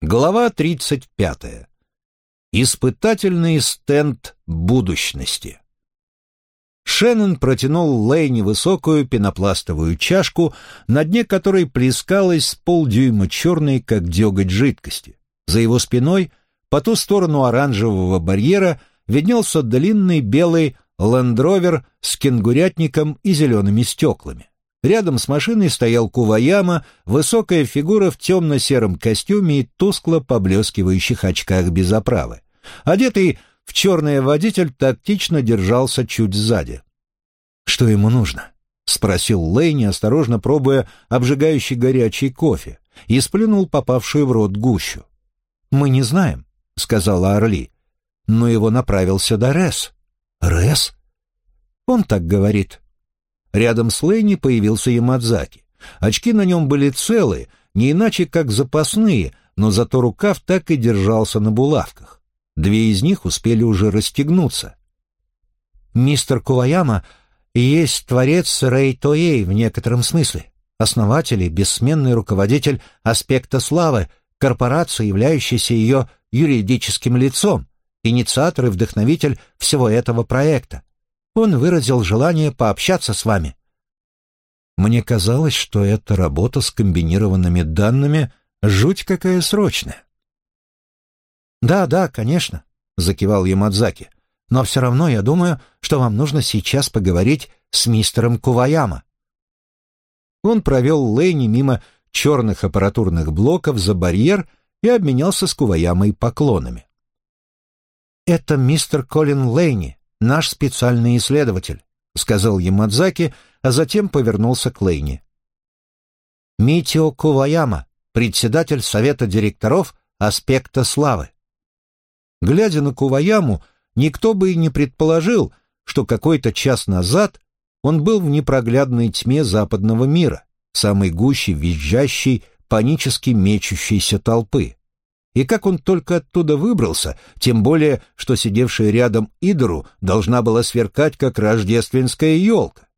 Глава 35. Испытательный стенд будущности. Шеннон протянул Лейни высокую пенопластовую чашку, на дне которой плескалась полдюйма черной, как деготь жидкости. За его спиной, по ту сторону оранжевого барьера, виднелся длинный белый лендровер с кенгурятником и зелеными стеклами. Рядом с машиной стоял Куваяма, высокая фигура в темно-сером костюме и тускло поблескивающих очках без оправы. Одетый в черное водитель тактично держался чуть сзади. «Что ему нужно?» — спросил Лейни, осторожно пробуя обжигающий горячий кофе, и сплюнул попавшую в рот гущу. «Мы не знаем», — сказала Орли, — «но его направился до Рес». «Рес?» «Он так говорит», Рядом с Лэйни появился Ямадзаки. Очки на нем были целые, не иначе как запасные, но зато рукав так и держался на булавках. Две из них успели уже расстегнуться. «Мистер Куваяма есть творец Рэй Тоей в некотором смысле, основатель и бессменный руководитель аспекта славы, корпорации, являющейся ее юридическим лицом, инициатор и вдохновитель всего этого проекта он выразил желание пообщаться с вами. Мне казалось, что эта работа с комбинированными данными жуть какая срочная. «Да, да, конечно», — закивал Ямадзаки. «Но все равно я думаю, что вам нужно сейчас поговорить с мистером Куваяма». Он провел Лэйни мимо черных аппаратурных блоков за барьер и обменялся с Куваямой поклонами. «Это мистер Колин Лэйни, наш специальный исследователь», — сказал Ямадзаки, а затем повернулся к Лейни. «Митио Куваяма, председатель Совета директоров «Аспекта славы». Глядя на Куваяму, никто бы и не предположил, что какой-то час назад он был в непроглядной тьме западного мира, самой гуще визжащей, панически мечущейся толпы. И как он только оттуда выбрался, тем более, что сидевшая рядом Идору должна была сверкать, как рождественская елка.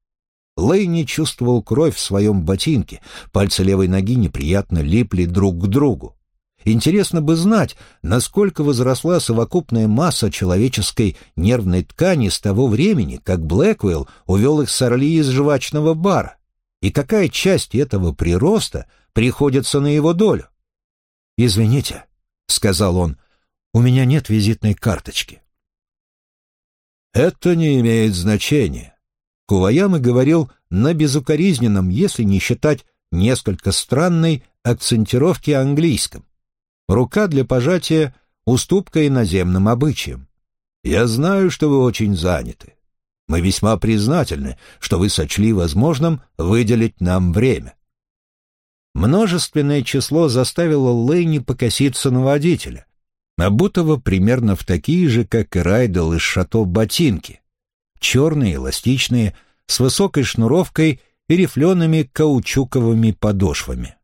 Лейни чувствовал кровь в своем ботинке, пальцы левой ноги неприятно липли друг к другу. Интересно бы знать, насколько возросла совокупная масса человеческой нервной ткани с того времени, как Блэквелл увел их с Орли из жвачного бара, и какая часть этого прироста приходится на его долю. «Извините», — сказал он, — «у меня нет визитной карточки». «Это не имеет значения», — Куваяма говорил на безукоризненном, если не считать несколько странной акцентировки английском. Рука для пожатия — уступка иноземным обычаям. «Я знаю, что вы очень заняты. Мы весьма признательны, что вы сочли возможным выделить нам время. Множественное число заставило Лэйни покоситься на водителя, обутого примерно в такие же, как и Райдел из шато ботинки. Черные, эластичные, с высокой шнуровкой и рифлеными каучуковыми подошвами.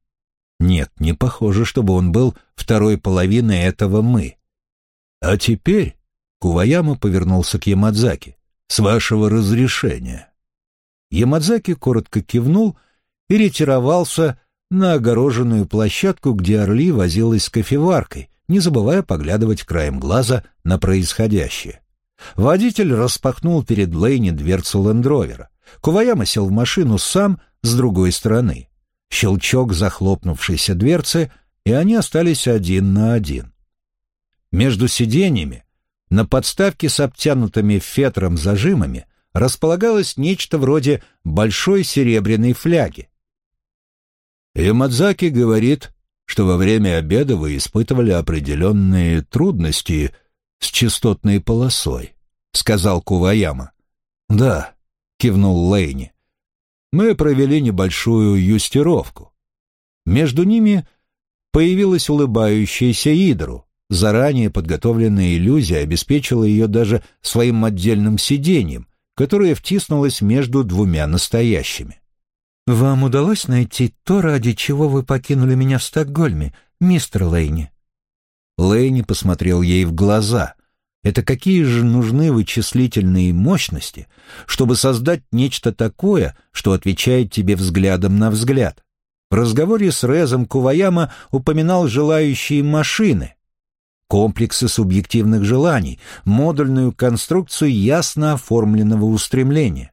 Нет, не похоже, чтобы он был второй половиной этого «мы». А теперь Куваяма повернулся к Ямадзаки. «С вашего разрешения». Ямадзаки коротко кивнул и ретировался, на огороженную площадку, где Орли возилась с кофеваркой, не забывая поглядывать краем глаза на происходящее. Водитель распахнул перед Лейни дверцу лендровера. Куваяма сел в машину сам с другой стороны. Щелчок захлопнувшейся дверцы, и они остались один на один. Между сиденьями, на подставке с обтянутыми фетром зажимами, располагалось нечто вроде большой серебряной фляги, Ямадзаки говорит, что во время обеда вы испытывали определенные трудности с частотной полосой, сказал Куваяма. Да, кивнул Лейни. Мы провели небольшую юстировку. Между ними появилась улыбающаяся Идру. Заранее подготовленная иллюзия обеспечила ее даже своим отдельным сиденьем, которое втиснулось между двумя настоящими. «Вам удалось найти то, ради чего вы покинули меня в Стокгольме, мистер Лейни?» Лейни посмотрел ей в глаза. Это какие же нужны вычислительные мощности, чтобы создать нечто такое, что отвечает тебе взглядом на взгляд? В разговоре с Резом Куваяма упоминал желающие машины, комплексы субъективных желаний, модульную конструкцию ясно оформленного устремления.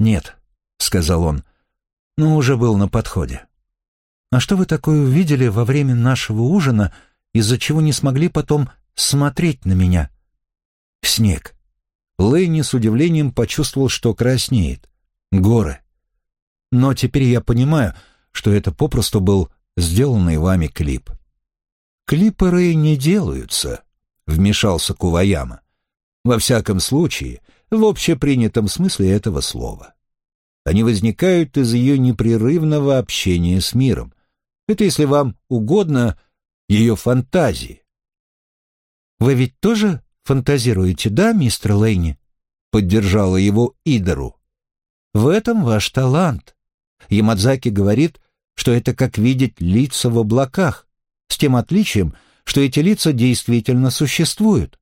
«Нет», — сказал он, — «но уже был на подходе». «А что вы такое увидели во время нашего ужина, из-за чего не смогли потом смотреть на меня?» «Снег». Лэйни с удивлением почувствовал, что краснеет. «Горы». «Но теперь я понимаю, что это попросту был сделанный вами клип». «Клипоры не делаются», — вмешался Куваяма. «Во всяком случае, в общепринятом смысле этого слова. Они возникают из ее непрерывного общения с миром. Это, если вам угодно, ее фантазии». «Вы ведь тоже фантазируете, да, мистер Лейни?» — поддержала его Идору. «В этом ваш талант. Ямадзаки говорит, что это как видеть лица в облаках с тем отличием, что эти лица действительно существуют.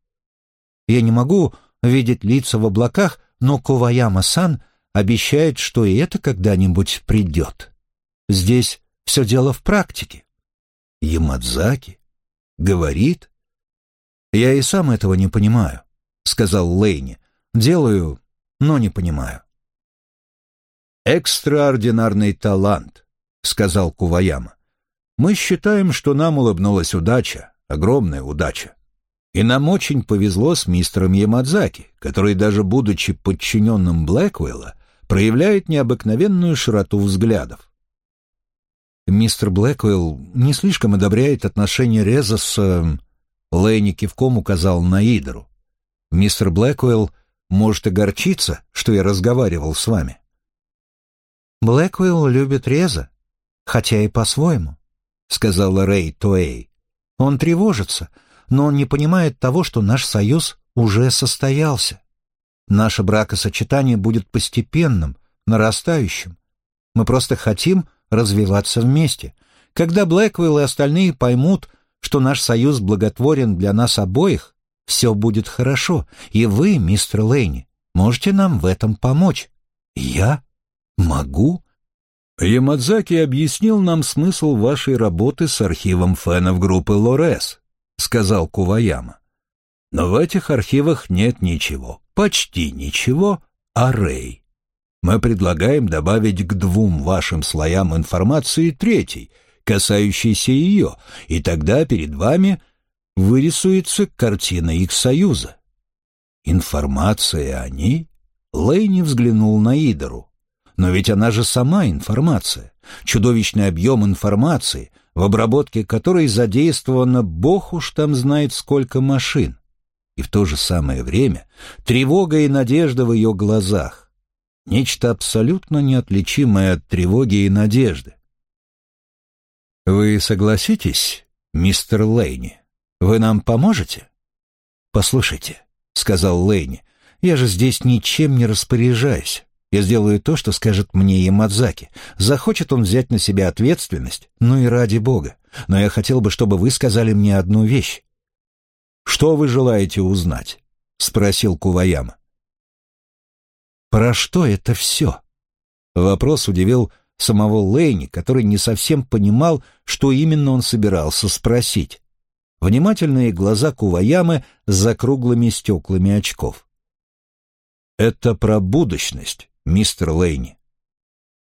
Я не могу видеть лица в облаках, но Куваяма-сан обещает, что и это когда-нибудь придет. Здесь все дело в практике. Ямадзаки говорит. Я и сам этого не понимаю, сказал Лейни. Делаю, но не понимаю. Экстраординарный талант, сказал Куваяма. Мы считаем, что нам улыбнулась удача, огромная удача. И нам очень повезло с мистером Ямадзаки, который, даже будучи подчиненным Блэквелла, проявляет необыкновенную широту взглядов. Мистер Блэквелл не слишком одобряет отношения Реза с... Э, Лэйни кивком указал на Идору. Мистер Блэквелл может огорчиться, что я разговаривал с вами. Блэквелл любит Реза, хотя и по-своему сказала Рэй Туэй. Он тревожится, но он не понимает того, что наш союз уже состоялся. Наше бракосочетание будет постепенным, нарастающим. Мы просто хотим развиваться вместе. Когда Блэквилл и остальные поймут, что наш союз благотворен для нас обоих, все будет хорошо, и вы, мистер Лейни, можете нам в этом помочь. Я могу? Ямадзаки объяснил нам смысл вашей работы с архивом фенов группы Лорес, сказал Куваяма. Но в этих архивах нет ничего, почти ничего о Рэй. Мы предлагаем добавить к двум вашим слоям информации третий, касающийся ее, и тогда перед вами вырисуется картина их союза. Информация о ней? Лейни взглянул на Идору. Но ведь она же сама информация, чудовищный объем информации, в обработке которой задействовано бог уж там знает сколько машин. И в то же самое время тревога и надежда в ее глазах. Нечто абсолютно неотличимое от тревоги и надежды. «Вы согласитесь, мистер Лейни? Вы нам поможете?» «Послушайте», — сказал Лейни, — «я же здесь ничем не распоряжаюсь. Я сделаю то, что скажет мне Ямадзаки. Захочет он взять на себя ответственность, ну и ради бога. Но я хотел бы, чтобы вы сказали мне одну вещь. «Что вы желаете узнать?» — спросил Куваяма. «Про что это все?» Вопрос удивил самого Лейни, который не совсем понимал, что именно он собирался спросить. Внимательные глаза Куваямы за круглыми стеклами очков. «Это про будущность», мистер Лейни.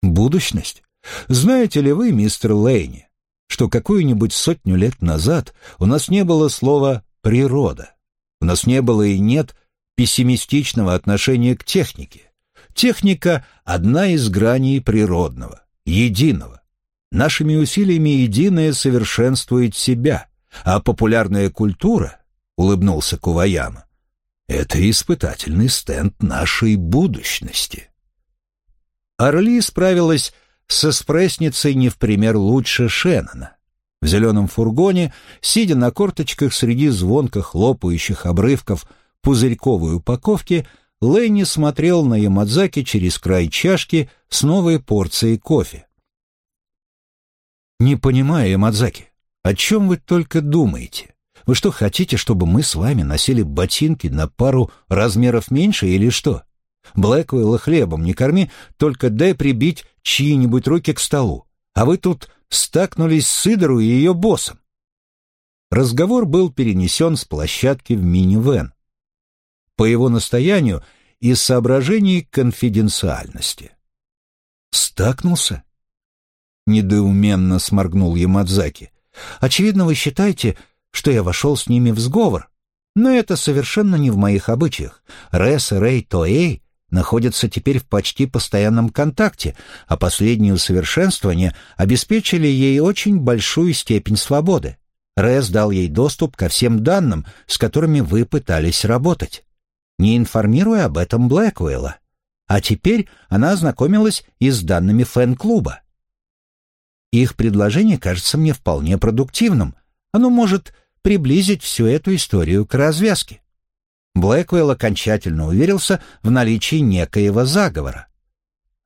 Будущность? Знаете ли вы, мистер Лейни, что какую-нибудь сотню лет назад у нас не было слова «природа», у нас не было и нет пессимистичного отношения к технике. Техника — одна из граней природного, единого. Нашими усилиями единое совершенствует себя, а популярная культура, — улыбнулся Куваяма, — это испытательный стенд нашей будущности. Орли справилась с эспрессницей не в пример лучше Шеннона. В зеленом фургоне, сидя на корточках среди звонко хлопающих обрывков пузырьковой упаковки, Ленни смотрел на Ямадзаки через край чашки с новой порцией кофе. «Не понимаю, Ямадзаки, о чем вы только думаете? Вы что, хотите, чтобы мы с вами носили ботинки на пару размеров меньше или что?» Блэквелла хлебом не корми, только дай прибить чьи-нибудь руки к столу. А вы тут стакнулись с Идору и ее боссом. Разговор был перенесен с площадки в мини-вен. По его настоянию из соображений конфиденциальности. «Стакнулся?» Недоуменно сморгнул Ямадзаки. «Очевидно, вы считаете, что я вошел с ними в сговор. Но это совершенно не в моих обычаях. Рес и Рэй Тоэй находятся теперь в почти постоянном контакте, а последние усовершенствования обеспечили ей очень большую степень свободы. Рес дал ей доступ ко всем данным, с которыми вы пытались работать, не информируя об этом Блэквелла. А теперь она ознакомилась и с данными фэн-клуба. Их предложение кажется мне вполне продуктивным. Оно может приблизить всю эту историю к развязке. Блэквелл окончательно уверился в наличии некоего заговора.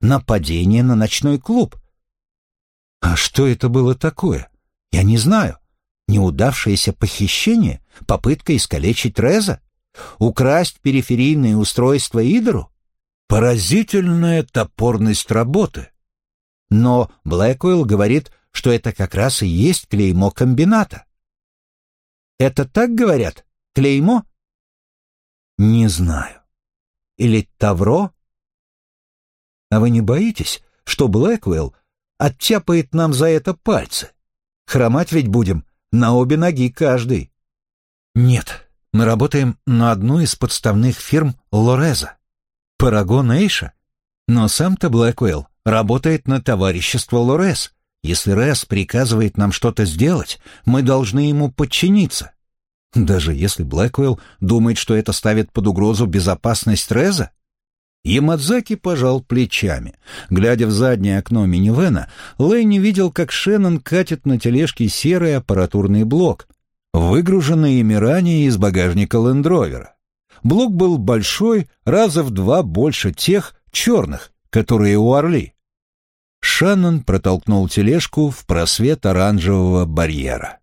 Нападение на ночной клуб. А что это было такое? Я не знаю. Неудавшееся похищение? Попытка искалечить Реза? Украсть периферийные устройства Идору? Поразительная топорность работы. Но Блэквелл говорит, что это как раз и есть клеймо комбината. Это так говорят? Клеймо? Не знаю. Или Тавро? А вы не боитесь, что Блэквелл оттяпает нам за это пальцы? Хромать ведь будем на обе ноги каждый. Нет, мы работаем на одну из подставных фирм Лореза. Парагон Эйша. Но сам-то Блэквелл работает на товарищество Лорез. Если Рес приказывает нам что-то сделать, мы должны ему подчиниться. Даже если Блэквелл думает, что это ставит под угрозу безопасность Реза? Ямадзаки пожал плечами. Глядя в заднее окно минивэна, Лэнни видел, как Шеннон катит на тележке серый аппаратурный блок, выгруженный ими ранее из багажника лендровера. Блок был большой, раза в два больше тех черных, которые у Орли. Шаннон протолкнул тележку в просвет оранжевого барьера.